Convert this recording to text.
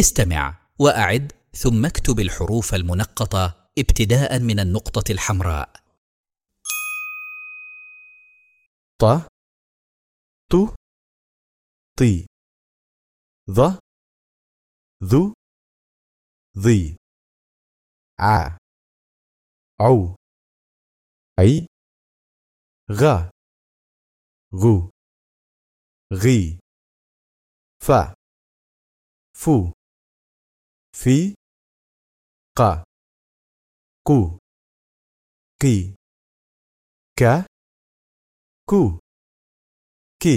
استمع وأعد ثم اكتب الحروف المنقطة ابتداء من النقطة الحمراء. ط ط طي ظ ذو ضي ع عو عي غ غو غي ف فو fi. Qa ku. Ki. Ka. Ku. Ki.